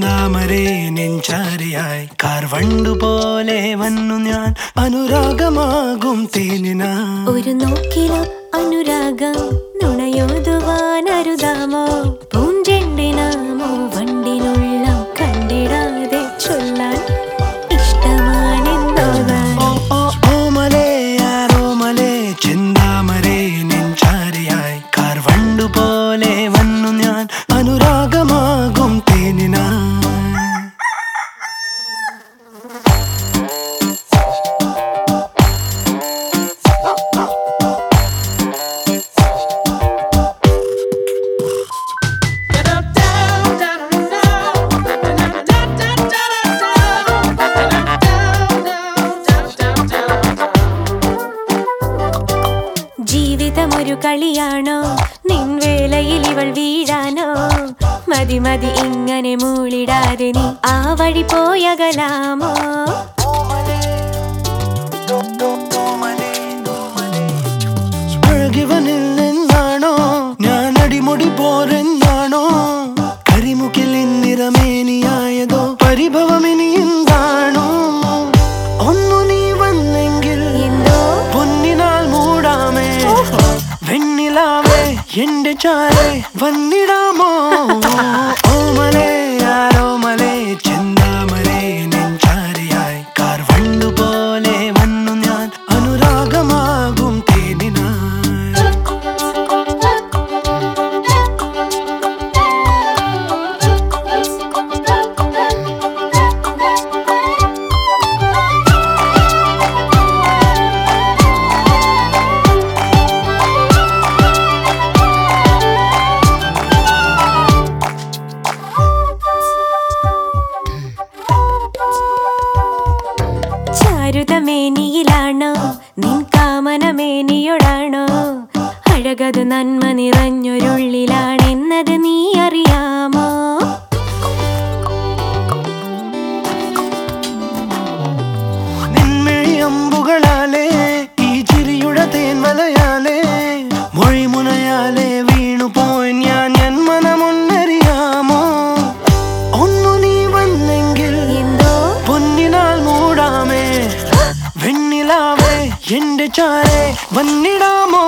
ചെങ്കാമരേ നെഞ്ചാരിയായി. കാർവണ്ടു പോലെ വന്നു ഞാൻ. അനുരാഗമാകും തേനിന. ഒരു നോക്കില അനുരാഗം. നുണയോതുവാൻ അരുതാമോ? ഒരു കളിയാണോ? നിൻവേലയിൽ ഇവൾ വീഴാനോ? മതി മതി ഇങ്ങനെ മൂളിടാതെ നീ ആ വഴി പോയകലാമോ? എന്റെ ചായ വന്നിടാമോ? ഓമലേ അഴകമേനിയിലാണോ നിൻ കാമനമേനിയോടാണോ അഴകത് നന്മ നിറഞ്ഞൊരുള്ളിലാണെന്നത് നീ അറിയാമോ ఎండి చారే వన్నిడామో